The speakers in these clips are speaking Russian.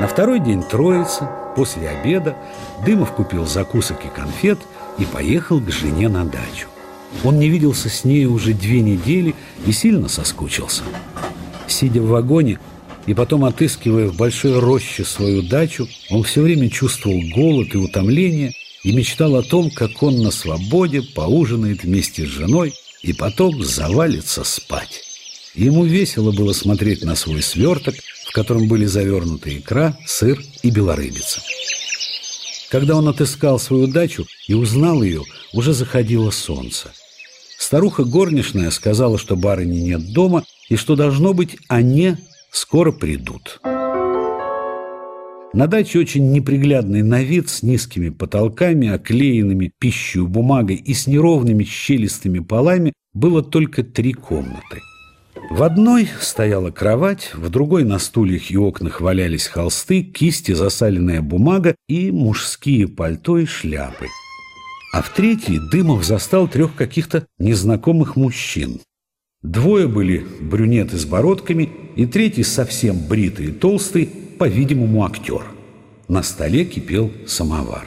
На второй день Троицы, после обеда, Дымов купил закусок и конфет и поехал к жене на дачу. Он не виделся с ней уже две недели и сильно соскучился. Сидя в вагоне и потом отыскивая в большой роще свою дачу, он все время чувствовал голод и утомление и мечтал о том, как он на свободе поужинает вместе с женой и потом завалится спать. Ему весело было смотреть на свой сверток, котором были завернуты икра, сыр и белорыбица. Когда он отыскал свою дачу и узнал ее, уже заходило солнце. Старуха горничная сказала, что барыни нет дома и что, должно быть, они скоро придут. На даче очень неприглядный на вид, с низкими потолками, оклеенными пищей бумагой и с неровными щелистыми полами было только три комнаты – в одной стояла кровать, в другой на стульях и окнах валялись холсты, кисти, засаленная бумага и мужские пальто и шляпы. А в третьей Дымов застал трех каких-то незнакомых мужчин. Двое были брюнеты с бородками, и третий совсем бритый и толстый, по-видимому, актер. На столе кипел самовар.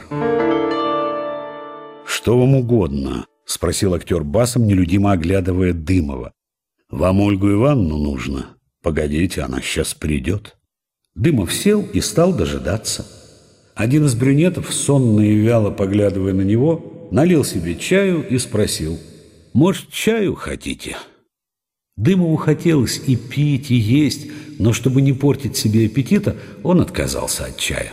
«Что вам угодно?» – спросил актер басом, нелюдимо оглядывая Дымова. Вам Ольгу Ивановну нужно? Погодите, она сейчас придет. Дымов сел и стал дожидаться. Один из брюнетов, сонно и вяло поглядывая на него, налил себе чаю и спросил, «Может, чаю хотите?» Дымову хотелось и пить, и есть, но чтобы не портить себе аппетита, он отказался от чая.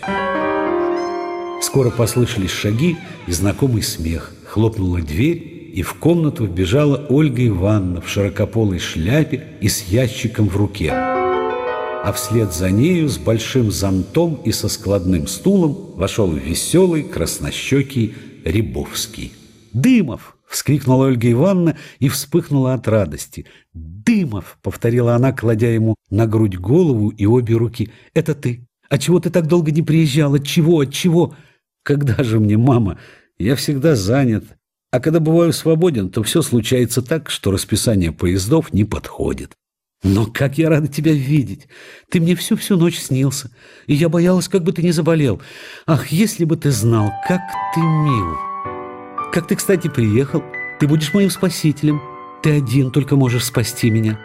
Скоро послышались шаги и знакомый смех. Хлопнула дверь, и в комнату вбежала Ольга Ивановна в широкополой шляпе и с ящиком в руке. А вслед за нею с большим зонтом и со складным стулом вошел веселый краснощекий Рябовский. «Дымов!» — вскрикнула Ольга Ивановна и вспыхнула от радости. «Дымов!» — повторила она, кладя ему на грудь голову и обе руки. «Это ты! А чего ты так долго не приезжал? От чего? От чего? Когда же мне, мама? Я всегда занят. А когда бываю свободен, то все случается так, что расписание поездов не подходит. Но как я рада тебя видеть! Ты мне всю-всю ночь снился, и я боялась, как бы ты не заболел. Ах, если бы ты знал, как ты мил! Как ты, кстати, приехал, ты будешь моим спасителем. Ты один только можешь спасти меня.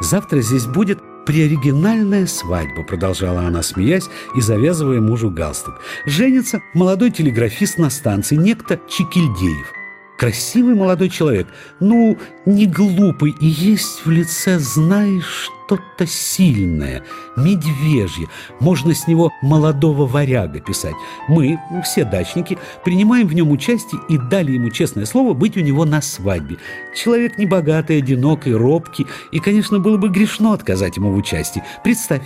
Завтра здесь будет приоригинальная свадьба, продолжала она, смеясь и завязывая мужу галстук. Женится молодой телеграфист на станции, некто Чекильдеев. Красивый молодой человек, ну, не глупый, и есть в лице, знаешь, что-то сильное, медвежье. Можно с него молодого варяга писать. Мы, все дачники, принимаем в нем участие и дали ему честное слово быть у него на свадьбе. Человек небогатый, одинокий, робкий, и, конечно, было бы грешно отказать ему в участии. Представь,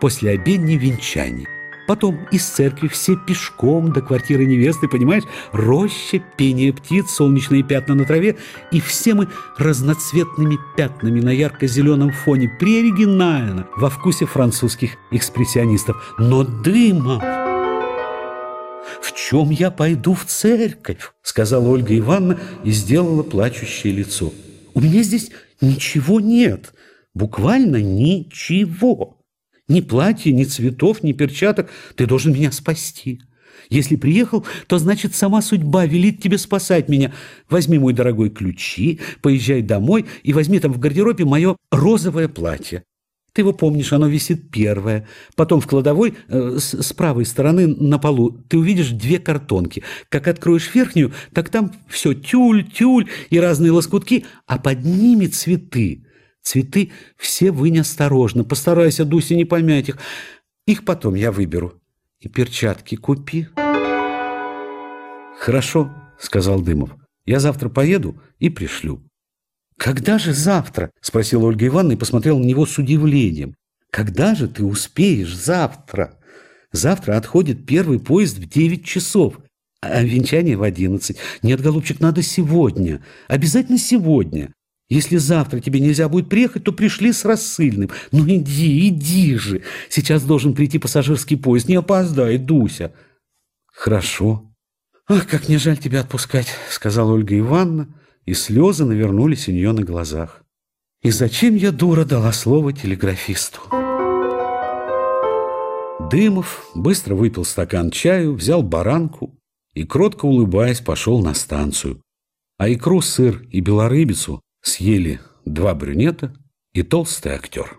после обедни венчания. Потом из церкви все пешком до квартиры невесты, понимаешь? Роща, пение птиц, солнечные пятна на траве. И все мы разноцветными пятнами на ярко-зеленом фоне. Приоригинально, во вкусе французских экспрессионистов. Но дыма... «В чем я пойду в церковь?» — сказала Ольга Ивановна и сделала плачущее лицо. «У меня здесь ничего нет, буквально ничего». Ни платья, ни цветов, ни перчаток. Ты должен меня спасти. Если приехал, то значит сама судьба велит тебе спасать меня. Возьми, мой дорогой, ключи, поезжай домой и возьми там в гардеробе мое розовое платье. Ты его помнишь, оно висит первое. Потом в кладовой э, с, с правой стороны на полу ты увидишь две картонки. Как откроешь верхнюю, так там все тюль, тюль и разные лоскутки, а под ними цветы. Цветы все вынь осторожно, постарайся, Дуся, не помять их. Их потом я выберу. И перчатки купи. Хорошо, сказал Дымов. Я завтра поеду и пришлю. Когда же завтра? Спросила Ольга Ивановна и посмотрела на него с удивлением. Когда же ты успеешь завтра? Завтра отходит первый поезд в девять часов, а венчание в одиннадцать. Нет, голубчик, надо сегодня. Обязательно сегодня. Если завтра тебе нельзя будет приехать, то пришли с рассыльным. Ну иди, иди же. Сейчас должен прийти пассажирский поезд. Не опоздай, Дуся. Хорошо. Ах, как мне жаль тебя отпускать, сказала Ольга Ивановна, и слезы навернулись у нее на глазах. И зачем я, дура, дала слово телеграфисту? Дымов быстро выпил стакан чаю, взял баранку и, кротко улыбаясь, пошел на станцию. А икру, сыр и белорыбицу съели два брюнета и толстый актер.